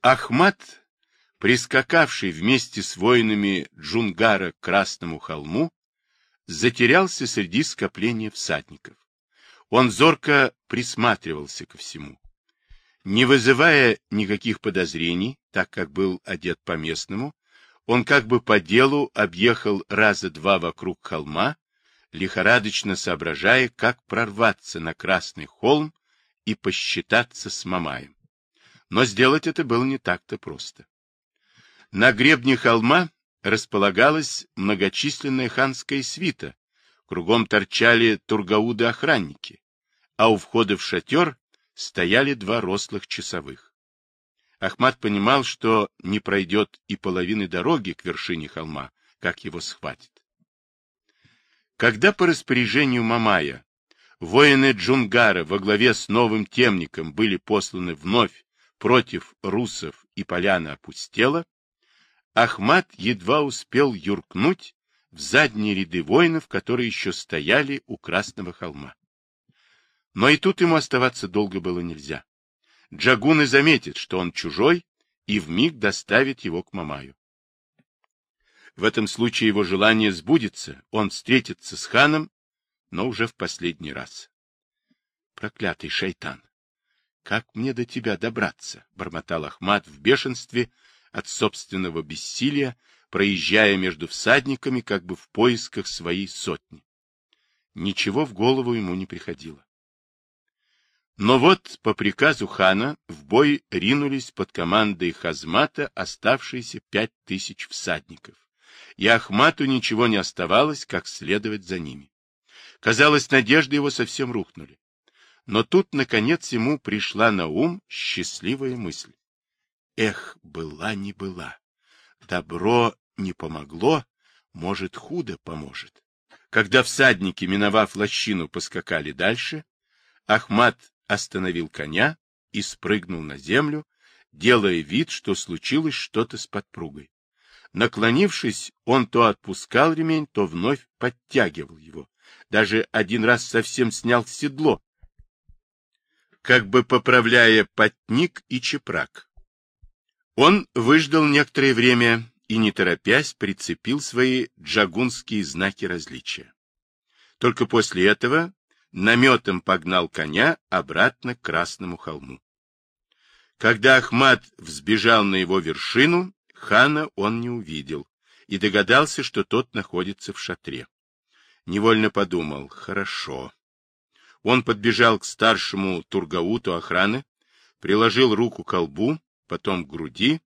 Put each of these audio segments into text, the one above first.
Ахмат, прискакавший вместе с воинами Джунгара к Красному холму, затерялся среди скопления всадников. Он зорко присматривался ко всему. Не вызывая никаких подозрений, так как был одет по-местному, он как бы по делу объехал раза два вокруг холма, лихорадочно соображая, как прорваться на Красный холм и посчитаться с Мамаем. Но сделать это было не так-то просто. На гребне холма располагалась многочисленная ханская свита, кругом торчали тургауды-охранники, а у входа в шатер стояли два рослых часовых. Ахмат понимал, что не пройдет и половины дороги к вершине холма, как его схватит. Когда по распоряжению Мамая воины Джунгара во главе с новым темником были посланы вновь против русов и поляна опустела, Ахмат едва успел юркнуть в задние ряды воинов, которые еще стояли у Красного холма. Но и тут ему оставаться долго было нельзя. Джагуны заметят, что он чужой, и вмиг доставит его к Мамаю. В этом случае его желание сбудется, он встретится с ханом, но уже в последний раз. Проклятый шайтан! Как мне до тебя добраться? — бормотал Ахмат в бешенстве от собственного бессилия, проезжая между всадниками, как бы в поисках своей сотни. Ничего в голову ему не приходило. Но вот по приказу хана в бой ринулись под командой Хазмата оставшиеся пять тысяч всадников, и Ахмату ничего не оставалось, как следовать за ними. Казалось, надежды его совсем рухнули. Но тут, наконец, ему пришла на ум счастливая мысль. Эх, была не была. Добро не помогло, может, худо поможет. Когда всадники, миновав лощину, поскакали дальше, Ахмат остановил коня и спрыгнул на землю, делая вид, что случилось что-то с подпругой. Наклонившись, он то отпускал ремень, то вновь подтягивал его. Даже один раз совсем снял седло, как бы поправляя потник и чепрак. Он выждал некоторое время и, не торопясь, прицепил свои джагунские знаки различия. Только после этого наметом погнал коня обратно к Красному холму. Когда Ахмат взбежал на его вершину, хана он не увидел и догадался, что тот находится в шатре. Невольно подумал, хорошо. Он подбежал к старшему тургауту охраны, приложил руку к колбу, потом к груди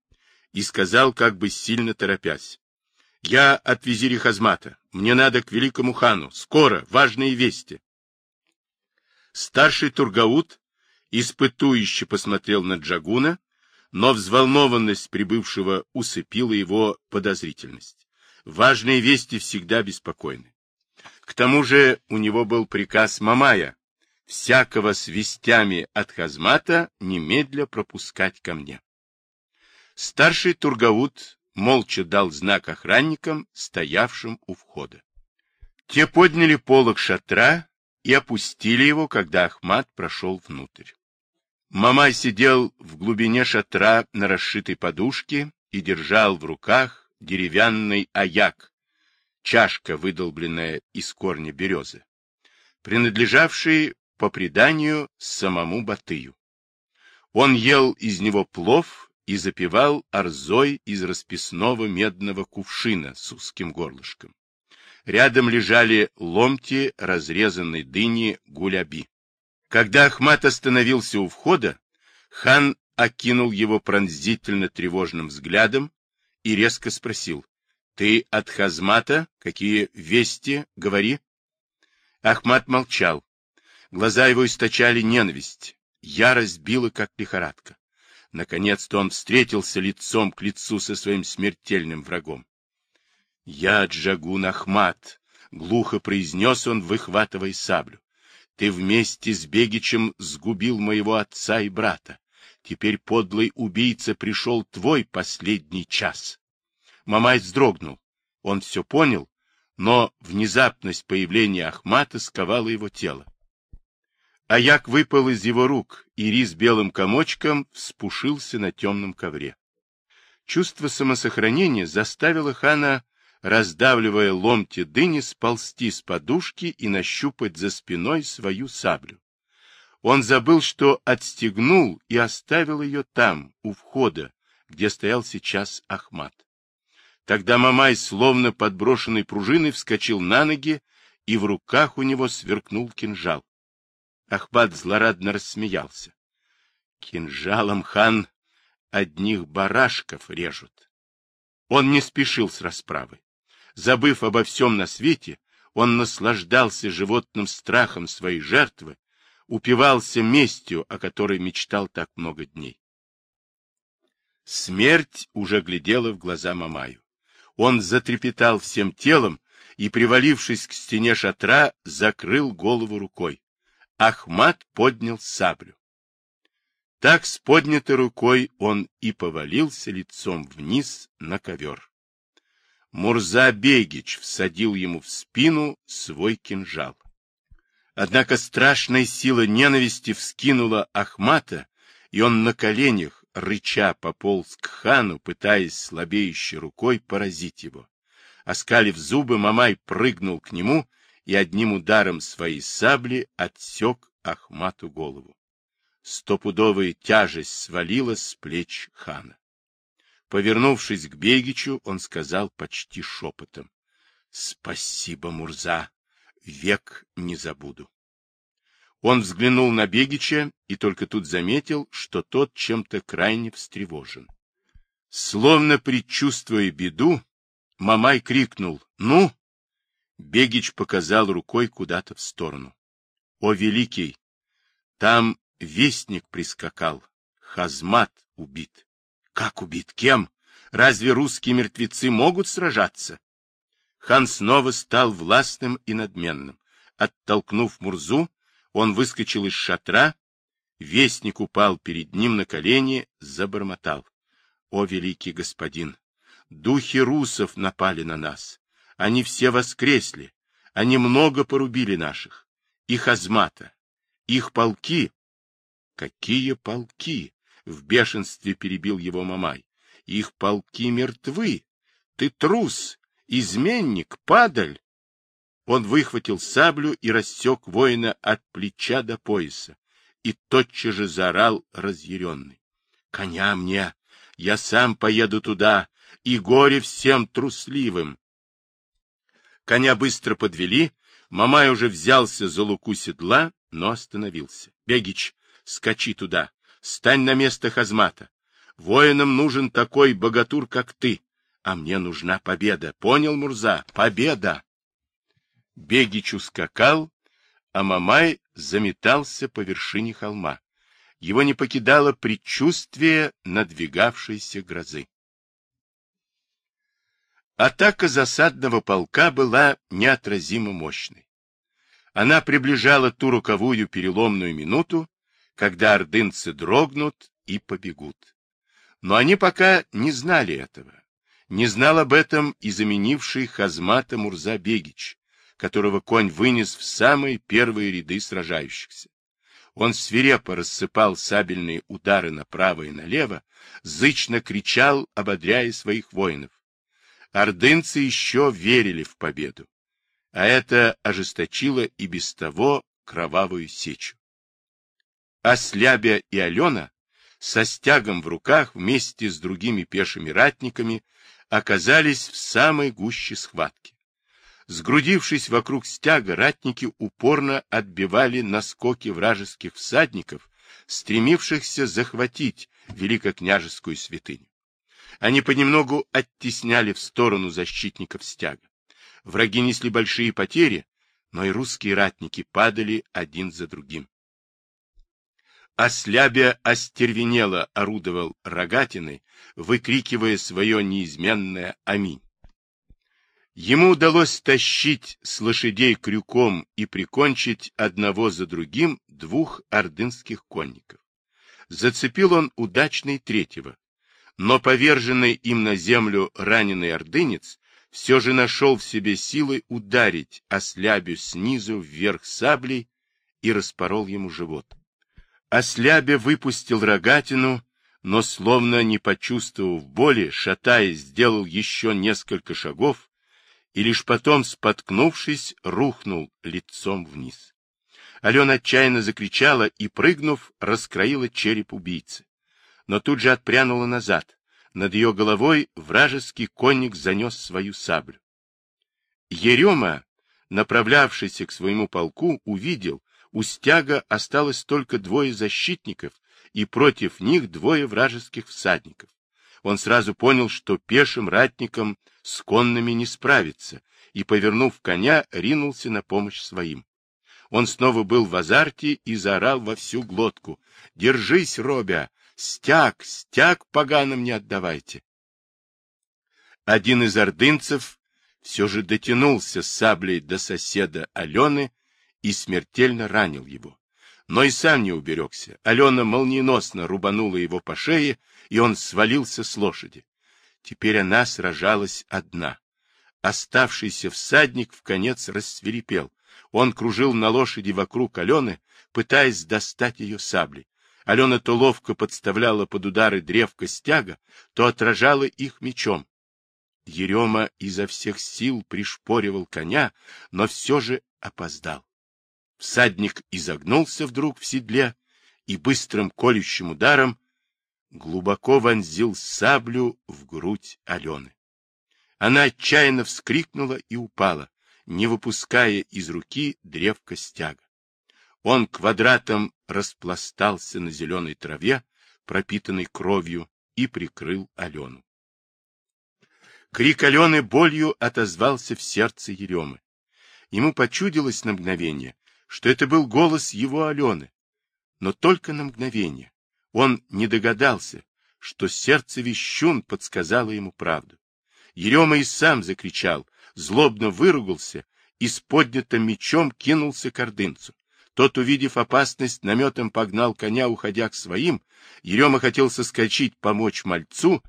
и сказал, как бы сильно торопясь. — Я от визиря Хазмата. Мне надо к великому хану. Скоро. Важные вести. Старший Тургаут испытующе посмотрел на Джагуна, но взволнованность прибывшего усыпила его подозрительность. Важные вести всегда беспокойны. К тому же у него был приказ Мамая всякого с вестями от Хазмата немедля пропускать ко мне. Старший Тургаут молча дал знак охранникам, стоявшим у входа. Те подняли полог шатра и опустили его, когда Ахмат прошел внутрь. Мамай сидел в глубине шатра на расшитой подушке и держал в руках деревянный аяк, чашка, выдолбленная из корня березы, принадлежавший, по преданию, самому Батыю. Он ел из него плов и запивал орзой из расписного медного кувшина с узким горлышком. Рядом лежали ломти разрезанной дыни гуляби. Когда Ахмат остановился у входа, хан окинул его пронзительно тревожным взглядом и резко спросил, «Ты от Хазмата? Какие вести? Говори». Ахмат молчал. Глаза его источали ненависть. Ярость била, как лихорадка. Наконец-то он встретился лицом к лицу со своим смертельным врагом. — Я Джагун Ахмат, — глухо произнес он, выхватывая саблю. — Ты вместе с Бегичем сгубил моего отца и брата. Теперь подлый убийца пришел твой последний час. Мамай вздрогнул. Он все понял, но внезапность появления Ахмата сковала его тело. А як выпал из его рук, и рис белым комочком вспушился на темном ковре. Чувство самосохранения заставило хана, раздавливая ломти дыни, сползти с подушки и нащупать за спиной свою саблю. Он забыл, что отстегнул и оставил ее там, у входа, где стоял сейчас Ахмат. Тогда Мамай, словно подброшенной пружиной, вскочил на ноги, и в руках у него сверкнул кинжал. Ахмат злорадно рассмеялся. Кинжалом хан одних барашков режут. Он не спешил с расправой. Забыв обо всем на свете, он наслаждался животным страхом своей жертвы, упивался местью, о которой мечтал так много дней. Смерть уже глядела в глаза Мамаю. Он затрепетал всем телом и, привалившись к стене шатра, закрыл голову рукой. Ахмат поднял саблю. Так с поднятой рукой он и повалился лицом вниз на ковер. Мурза Бегич всадил ему в спину свой кинжал. Однако страшная сила ненависти вскинула Ахмата, и он на коленях, рыча, пополз к хану, пытаясь слабеющей рукой поразить его. Оскалив зубы, Мамай прыгнул к нему и одним ударом своей сабли отсек Ахмату голову стопудовая тяжесть свалилась с плеч хана. Повернувшись к Бегичу, он сказал почти шепотом. — Спасибо, Мурза, век не забуду. Он взглянул на Бегича и только тут заметил, что тот чем-то крайне встревожен. Словно предчувствуя беду, Мамай крикнул «Ну!». Бегич показал рукой куда-то в сторону. «О, великий! Там Вестник прискакал. Хазмат убит. Как убит? Кем? Разве русские мертвецы могут сражаться? Хан снова стал властным и надменным. Оттолкнув Мурзу, он выскочил из шатра. Вестник упал перед ним на колени, забормотал. О, великий господин! Духи русов напали на нас. Они все воскресли. Они много порубили наших. Их азмата. Их полки Какие полки? В бешенстве перебил его Мамай. Их полки мертвы. Ты трус, изменник, падаль. Он выхватил саблю и рассек воина от плеча до пояса, и тотчас же заорал разъяренный. — Коня мне! Я сам поеду туда, и горе всем трусливым! Коня быстро подвели, Мамай уже взялся за луку седла, но остановился. — Бегич, скачи туда, стань на место Хазмата. Воинам нужен такой богатур, как ты, а мне нужна победа. Понял, Мурза? Победа! Бегич ускакал, а Мамай заметался по вершине холма. Его не покидало предчувствие надвигавшейся грозы. Атака засадного полка была неотразимо мощной. Она приближала ту роковую переломную минуту, когда ордынцы дрогнут и побегут. Но они пока не знали этого. Не знал об этом и заменивший Хазмата Мурза Бегич, которого конь вынес в самые первые ряды сражающихся. Он свирепо рассыпал сабельные удары направо и налево, зычно кричал, ободряя своих воинов. Ордынцы еще верили в победу, а это ожесточило и без того кровавую сечу. А Слябя и Алена со стягом в руках вместе с другими пешими ратниками оказались в самой гуще схватки. Сгрудившись вокруг стяга, ратники упорно отбивали наскоки вражеских всадников, стремившихся захватить великокняжескую святыню. Они понемногу оттесняли в сторону защитников стяга. Враги несли большие потери, но и русские ратники падали один за другим. Ослябя остервенело орудовал рогатиной, выкрикивая свое неизменное «Аминь». Ему удалось тащить с лошадей крюком и прикончить одного за другим двух ордынских конников. Зацепил он удачный третьего, но поверженный им на землю раненый ордынец все же нашел в себе силы ударить ослябю снизу вверх саблей и распорол ему живот. Ослябя выпустил рогатину, но, словно не почувствовав боли, шатаясь, сделал еще несколько шагов и лишь потом, споткнувшись, рухнул лицом вниз. Алена отчаянно закричала и, прыгнув, раскроила череп убийцы. Но тут же отпрянула назад. Над ее головой вражеский конник занес свою саблю. Ерема, направлявшийся к своему полку, увидел, у стяга осталось только двое защитников, и против них двое вражеских всадников. Он сразу понял, что пешим ратникам с конными не справится, и, повернув коня, ринулся на помощь своим. Он снова был в азарте и заорал во всю глотку. — Держись, Робя! Стяг, стяг поганым не отдавайте! Один из ордынцев все же дотянулся с саблей до соседа Алены и смертельно ранил его. Но и сам не уберегся. Алена молниеносно рубанула его по шее, и он свалился с лошади. Теперь она сражалась одна. Оставшийся всадник в конец рассверепел. Он кружил на лошади вокруг Алены, пытаясь достать ее саблей. Алена то ловко подставляла под удары древко стяга, то отражала их мечом. Ерема изо всех сил пришпоривал коня, но все же опоздал. Всадник изогнулся вдруг в седле и быстрым колющим ударом глубоко вонзил саблю в грудь Алены. Она отчаянно вскрикнула и упала, не выпуская из руки древко стяга. Он квадратом распластался на зеленой траве, пропитанной кровью, и прикрыл Алену. Крик Алены болью отозвался в сердце Еремы. Ему почудилось на мгновение, что это был голос его Алены. Но только на мгновение. Он не догадался, что сердце вещун подсказало ему правду. Ерема и сам закричал, злобно выругался и с поднятым мечом кинулся к ордынцу. Тот, увидев опасность, наметом погнал коня, уходя к своим. Ерема хотел соскочить, помочь мальцу,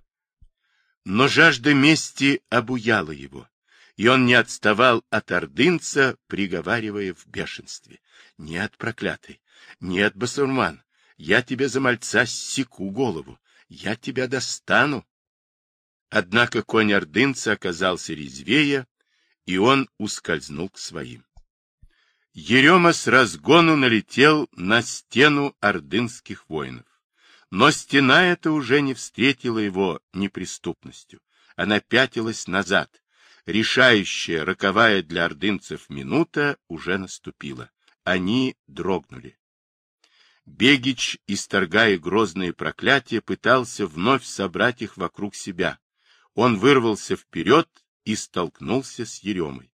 но жажда мести обуяла его и он не отставал от ордынца, приговаривая в бешенстве. — Нет, проклятый, нет, басурман, я тебе за мальца секу голову, я тебя достану. Однако конь ордынца оказался резвее, и он ускользнул к своим. Ерема с разгону налетел на стену ордынских воинов. Но стена эта уже не встретила его неприступностью. Она пятилась назад, Решающая, роковая для ордынцев минута уже наступила. Они дрогнули. Бегич, исторгая грозные проклятия, пытался вновь собрать их вокруг себя. Он вырвался вперед и столкнулся с Еремой.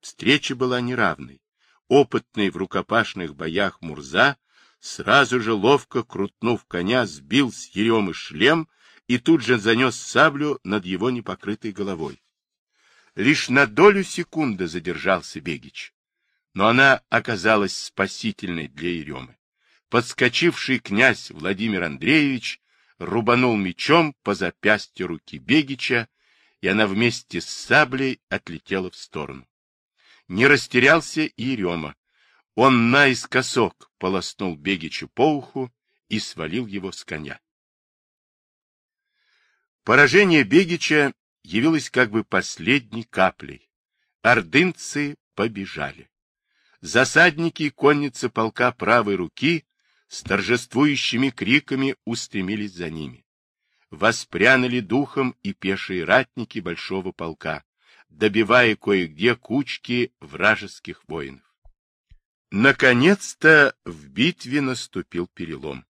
Встреча была неравной. Опытный в рукопашных боях Мурза, сразу же ловко крутнув коня, сбил с Еремы шлем и тут же занес саблю над его непокрытой головой. Лишь на долю секунды задержался Бегич. Но она оказалась спасительной для Еремы. Подскочивший князь Владимир Андреевич рубанул мечом по запястью руки Бегича, и она вместе с саблей отлетела в сторону. Не растерялся и Ерема. Он наискосок полоснул Бегичу по уху и свалил его с коня. Поражение Бегича явилась как бы последней каплей. Ордынцы побежали. Засадники и конницы полка правой руки с торжествующими криками устремились за ними. Воспрянули духом и пешие ратники большого полка, добивая кое-где кучки вражеских воинов. Наконец-то в битве наступил перелом.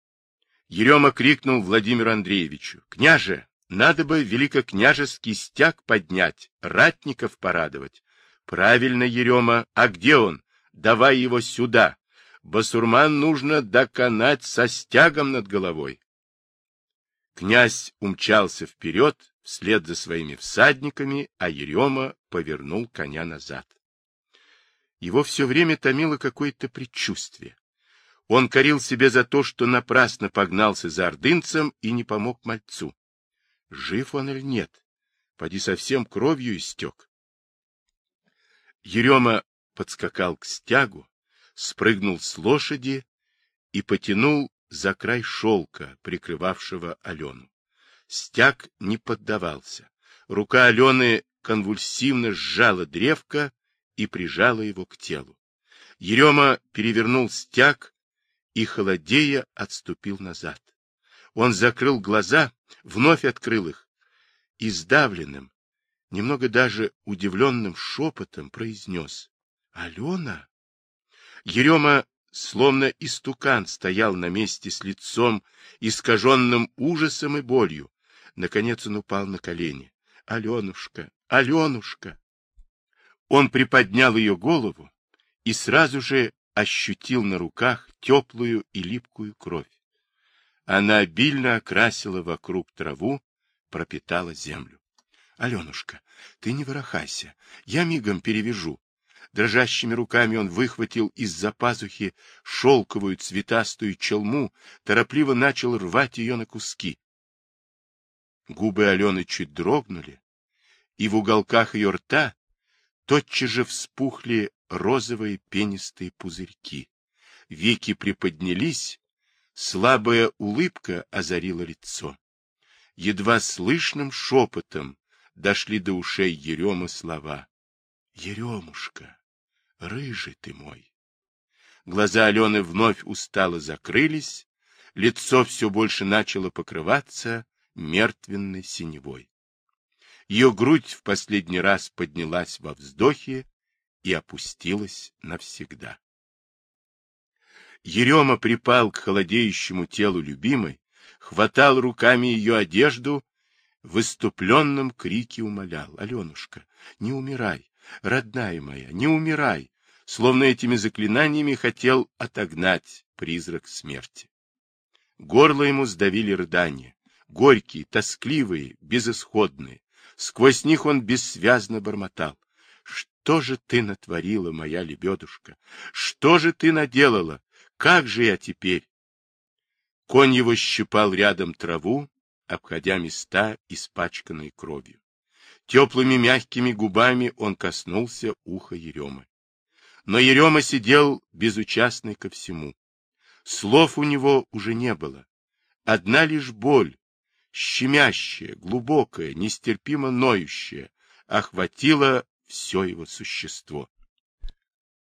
Ерема крикнул Владимиру Андреевичу, «Княже, надо бы великокняжеский стяг поднять, ратников порадовать. Правильно, Ерема, а где он? Давай его сюда. Басурман нужно доконать со стягом над головой. Князь умчался вперед, вслед за своими всадниками, а Ерема повернул коня назад. Его все время томило какое-то предчувствие. Он корил себе за то, что напрасно погнался за ордынцем и не помог мальцу. Жив он или нет? Поди совсем кровью истек. Ерема подскакал к стягу, спрыгнул с лошади и потянул за край шелка, прикрывавшего Алену. Стяг не поддавался. Рука Алены конвульсивно сжала древко и прижала его к телу. Ерема перевернул стяг и, холодея, отступил назад. Он закрыл глаза, вновь открыл их и сдавленным, немного даже удивленным шепотом произнес «Алена?» Ерема, словно истукан, стоял на месте с лицом, искаженным ужасом и болью. Наконец он упал на колени. «Аленушка! Аленушка!» Он приподнял ее голову и сразу же ощутил на руках теплую и липкую кровь. Она обильно окрасила вокруг траву, пропитала землю. — Аленушка, ты не ворохайся, я мигом перевяжу. Дрожащими руками он выхватил из-за пазухи шелковую цветастую челму, торопливо начал рвать ее на куски. Губы Алены чуть дрогнули, и в уголках ее рта тотчас же вспухли розовые пенистые пузырьки. Веки приподнялись, слабая улыбка озарила лицо. Едва слышным шепотом дошли до ушей Еремы слова. — Еремушка, рыжий ты мой. Глаза Алены вновь устало закрылись, лицо все больше начало покрываться мертвенной синевой. Ее грудь в последний раз поднялась во вздохе и опустилась навсегда. Ерема припал к холодеющему телу любимой, хватал руками ее одежду, в выступленном крике умолял. — Аленушка, не умирай, родная моя, не умирай! Словно этими заклинаниями хотел отогнать призрак смерти. Горло ему сдавили рыдания, горькие, тоскливые, безысходные. Сквозь них он бессвязно бормотал. Что же ты натворила, моя лебедушка? Что же ты наделала? Как же я теперь? Конь его щипал рядом траву, обходя места, испачканные кровью. Теплыми мягкими губами он коснулся уха Еремы. Но Ерема сидел безучастный ко всему. Слов у него уже не было. Одна лишь боль, щемящая, глубокая, нестерпимо ноющая, охватила все его существо.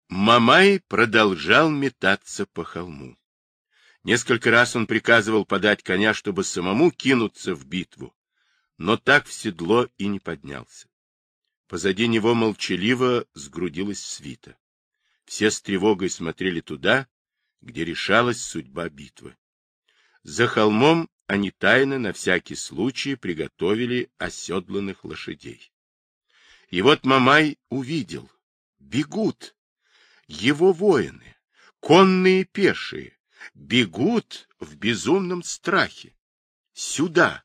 Мамай продолжал метаться по холму. Несколько раз он приказывал подать коня, чтобы самому кинуться в битву, но так в седло и не поднялся. Позади него молчаливо сгрудилась свита. Все с тревогой смотрели туда, где решалась судьба битвы. За холмом они тайно на всякий случай приготовили оседланных лошадей. И вот Мамай увидел. Бегут. Его воины, конные и пешие, бегут в безумном страхе. Сюда,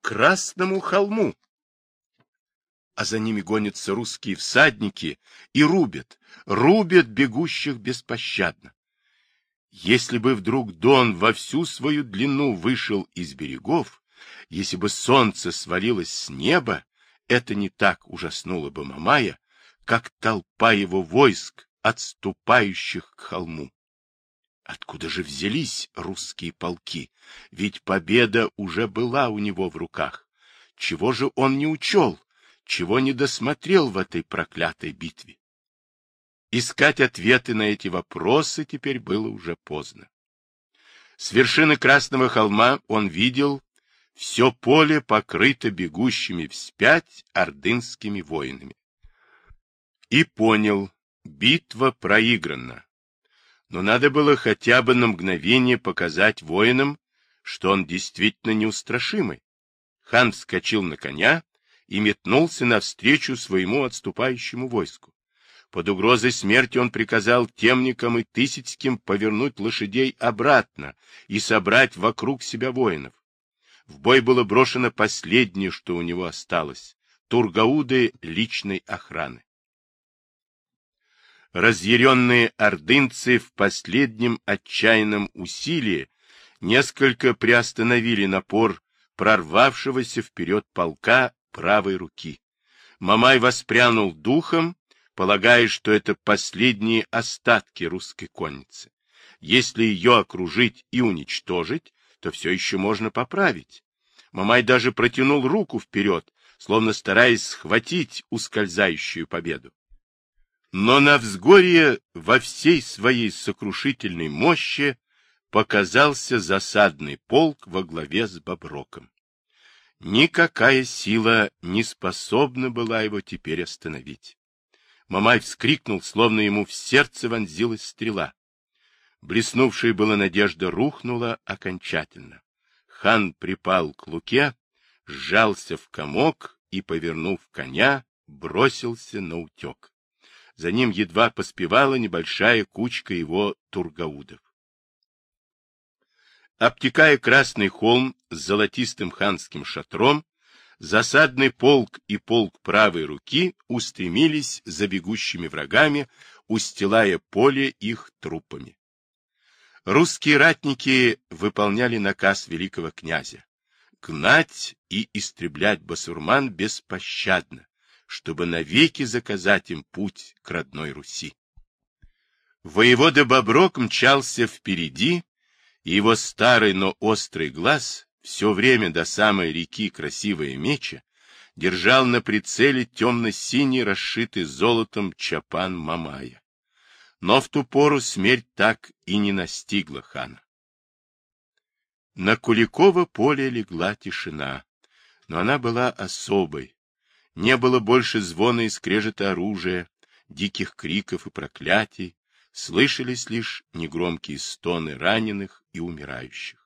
к Красному холму. А за ними гонятся русские всадники и рубят, рубят бегущих беспощадно. Если бы вдруг Дон во всю свою длину вышел из берегов, если бы солнце свалилось с неба, это не так ужаснуло бы Мамая, как толпа его войск, отступающих к холму. Откуда же взялись русские полки? Ведь победа уже была у него в руках. Чего же он не учел? Чего не досмотрел в этой проклятой битве? Искать ответы на эти вопросы теперь было уже поздно. С вершины Красного холма он видел все поле покрыто бегущими вспять ордынскими воинами. И понял, битва проиграна. Но надо было хотя бы на мгновение показать воинам, что он действительно неустрашимый. Хан вскочил на коня и метнулся навстречу своему отступающему войску. Под угрозой смерти он приказал темникам и тысячским повернуть лошадей обратно и собрать вокруг себя воинов. В бой было брошено последнее, что у него осталось — тургауды личной охраны. Разъяренные ордынцы в последнем отчаянном усилии несколько приостановили напор прорвавшегося вперед полка правой руки. Мамай воспрянул духом, полагая, что это последние остатки русской конницы. Если ее окружить и уничтожить, то все еще можно поправить. Мамай даже протянул руку вперед, словно стараясь схватить ускользающую победу. Но на взгорье во всей своей сокрушительной мощи показался засадный полк во главе с Боброком. Никакая сила не способна была его теперь остановить. Мамай вскрикнул, словно ему в сердце вонзилась стрела. Блеснувшая была надежда рухнула окончательно. Хан припал к луке, сжался в комок и, повернув коня, бросился на утек. За ним едва поспевала небольшая кучка его тургаудов. Обтекая Красный холм с золотистым ханским шатром, засадный полк и полк правой руки устремились за бегущими врагами, устилая поле их трупами. Русские ратники выполняли наказ великого князя гнать и истреблять басурман беспощадно, чтобы навеки заказать им путь к родной Руси. Воевода Боброк мчался впереди, и его старый, но острый глаз все время до самой реки Красивая Меча держал на прицеле темно-синий, расшитый золотом чапан Мамая. Но в ту пору смерть так и не настигла хана. На Куликово поле легла тишина, но она была особой. Не было больше звона и скрежета оружия, диких криков и проклятий, слышались лишь негромкие стоны раненых и умирающих.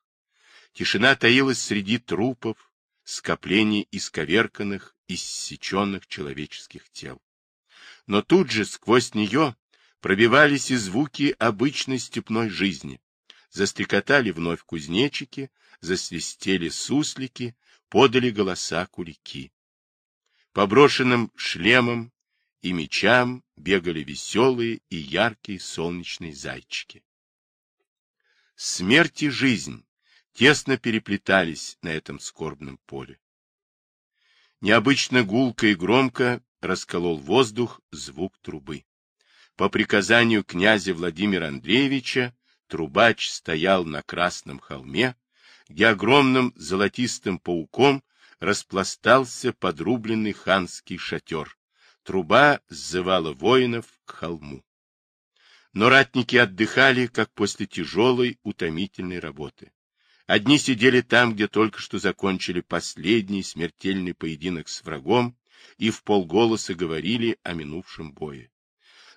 Тишина таилась среди трупов, скоплений исковерканных, иссеченных человеческих тел. Но тут же сквозь нее пробивались и звуки обычной степной жизни. Застрекотали вновь кузнечики, засвистели суслики, подали голоса кулики. По брошенным шлемам и мечам бегали веселые и яркие солнечные зайчики. Смерть и жизнь тесно переплетались на этом скорбном поле. Необычно гулко и громко расколол воздух звук трубы. По приказанию князя Владимира Андреевича трубач стоял на Красном холме, где огромным золотистым пауком распластался подрубленный ханский шатер. Труба сзывала воинов к холму. Но ратники отдыхали, как после тяжелой, утомительной работы. Одни сидели там, где только что закончили последний смертельный поединок с врагом, и в полголоса говорили о минувшем бое.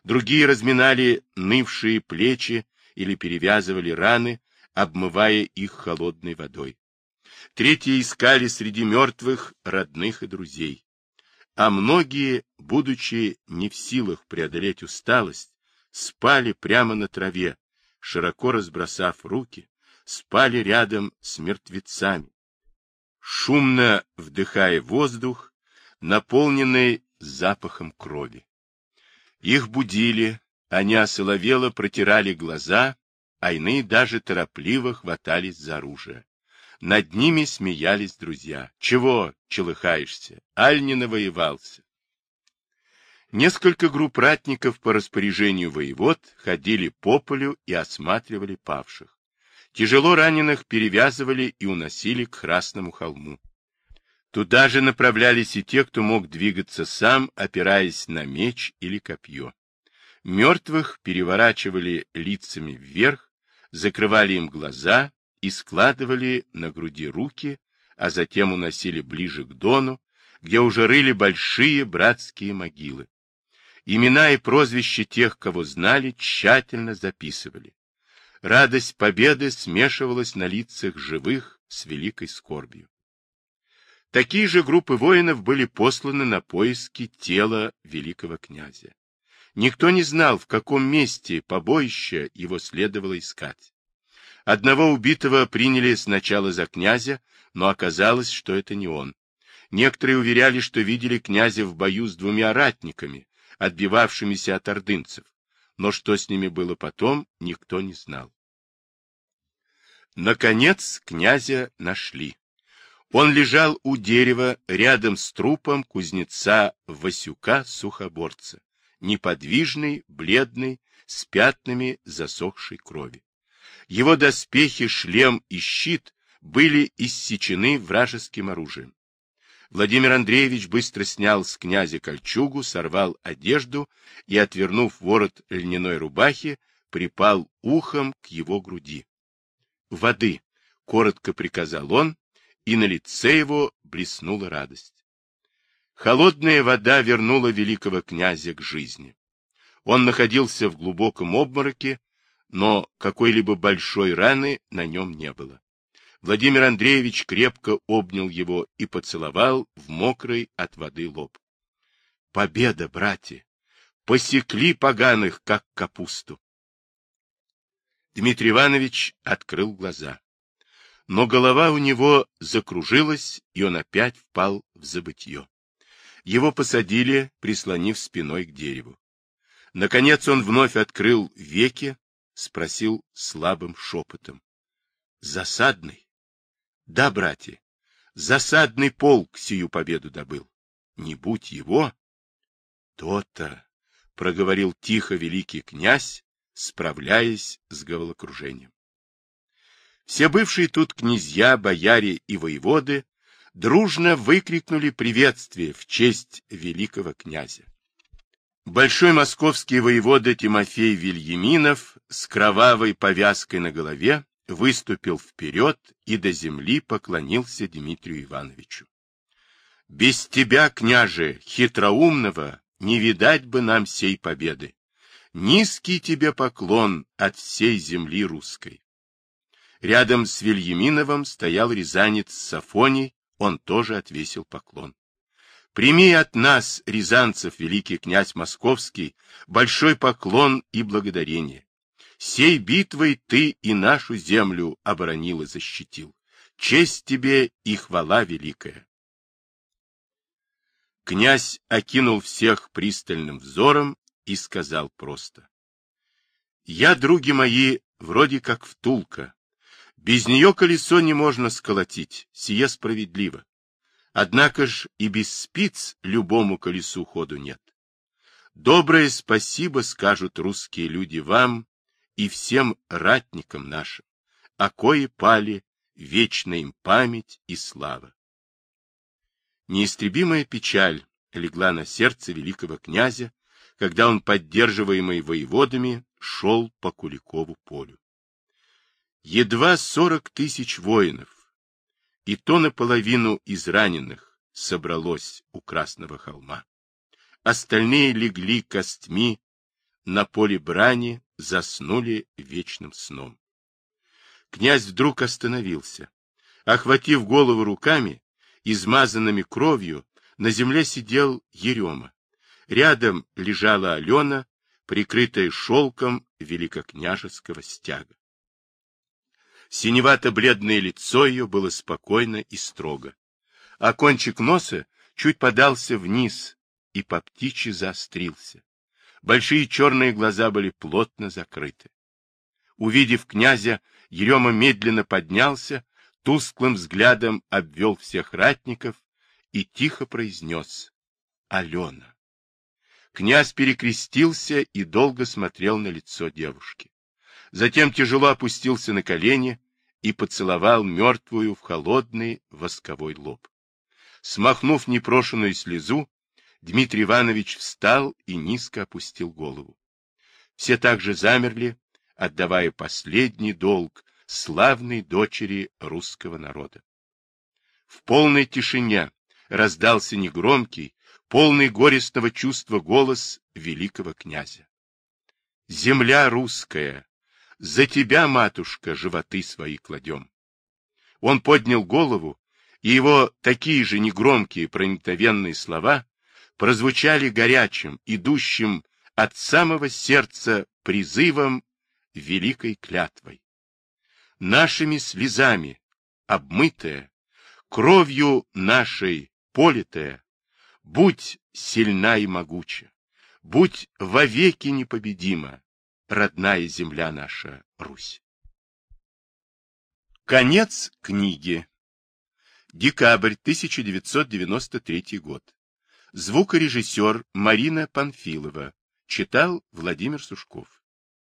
Другие разминали нывшие плечи или перевязывали раны, обмывая их холодной водой. Третьи искали среди мертвых родных и друзей а многие, будучи не в силах преодолеть усталость, спали прямо на траве, широко разбросав руки, спали рядом с мертвецами, шумно вдыхая воздух, наполненный запахом крови. Их будили, они осоловело протирали глаза, а иные даже торопливо хватались за оружие. Над ними смеялись друзья. Чего челыхаешься? Аль не навоевался. Несколько групп ратников по распоряжению воевод ходили по полю и осматривали павших. Тяжело раненых перевязывали и уносили к Красному холму. Туда же направлялись и те, кто мог двигаться сам, опираясь на меч или копье. Мертвых переворачивали лицами вверх, закрывали им глаза и складывали на груди руки, а затем уносили ближе к Дону, где уже рыли большие братские могилы. Имена и прозвища тех, кого знали, тщательно записывали. Радость победы смешивалась на лицах живых с великой скорбью. Такие же группы воинов были посланы на поиски тела великого князя. Никто не знал, в каком месте побоища его следовало искать. Одного убитого приняли сначала за князя, но оказалось, что это не он. Некоторые уверяли, что видели князя в бою с двумя ратниками, отбивавшимися от ордынцев, но что с ними было потом, никто не знал. Наконец князя нашли. Он лежал у дерева рядом с трупом кузнеца Васюка Сухоборца, неподвижный, бледный, с пятнами засохшей крови. Его доспехи, шлем и щит были иссечены вражеским оружием. Владимир Андреевич быстро снял с князя кольчугу, сорвал одежду и, отвернув ворот льняной рубахи, припал ухом к его груди. «Воды!» — коротко приказал он, и на лице его блеснула радость. Холодная вода вернула великого князя к жизни. Он находился в глубоком обмороке, но какой-либо большой раны на нем не было. Владимир Андреевич крепко обнял его и поцеловал в мокрый от воды лоб. Победа, братья! Посекли поганых, как капусту. Дмитрий Иванович открыл глаза. Но голова у него закружилась, и он опять впал в забытье. Его посадили, прислонив спиной к дереву. Наконец он вновь открыл веки, спросил слабым шепотом. — Засадный? Да, братья, засадный полк сию победу добыл. Не будь его, то-то, — проговорил тихо великий князь, справляясь с головокружением. Все бывшие тут князья, бояре и воеводы дружно выкрикнули приветствие в честь великого князя. Большой московский воевода Тимофей Вильяминов с кровавой повязкой на голове выступил вперед и до земли поклонился Дмитрию Ивановичу. «Без тебя, княже, хитроумного, не видать бы нам сей победы. Низкий тебе поклон от всей земли русской». Рядом с Вильяминовым стоял рязанец Сафоний, он тоже отвесил поклон. Прими от нас, рязанцев, великий князь Московский, большой поклон и благодарение. Сей битвой ты и нашу землю оборонил и защитил. Честь тебе и хвала великая. Князь окинул всех пристальным взором и сказал просто. Я, други мои, вроде как втулка. Без нее колесо не можно сколотить, сие справедливо. Однако ж и без спиц любому колесу ходу нет. Доброе спасибо скажут русские люди вам, и всем ратникам нашим, о кое пали вечная им память и слава. Неистребимая печаль легла на сердце великого князя, когда он, поддерживаемый воеводами, шел по Куликову полю. Едва сорок тысяч воинов, и то наполовину из раненых собралось у Красного холма. Остальные легли костьми на поле брани заснули вечным сном. Князь вдруг остановился. Охватив голову руками, измазанными кровью, на земле сидел Ерема. Рядом лежала Алена, прикрытая шелком великокняжеского стяга. Синевато-бледное лицо ее было спокойно и строго, а кончик носа чуть подался вниз и по птичьи заострился. Большие черные глаза были плотно закрыты. Увидев князя, Ерема медленно поднялся, тусклым взглядом обвел всех ратников и тихо произнес «Алена». Князь перекрестился и долго смотрел на лицо девушки. Затем тяжело опустился на колени и поцеловал мертвую в холодный восковой лоб. Смахнув непрошенную слезу, Дмитрий Иванович встал и низко опустил голову. Все также замерли, отдавая последний долг славной дочери русского народа. В полной тишине раздался негромкий, полный горестного чувства голос великого князя. «Земля русская, за тебя, матушка, животы свои кладем». Он поднял голову, и его такие же негромкие проникновенные слова прозвучали горячим, идущим от самого сердца призывом великой клятвой. Нашими слезами обмытая, кровью нашей политая, будь сильна и могуча, будь вовеки непобедима, родная земля наша Русь. Конец книги. Декабрь 1993 год. Звукорежиссер Марина Панфилова. Читал Владимир Сушков.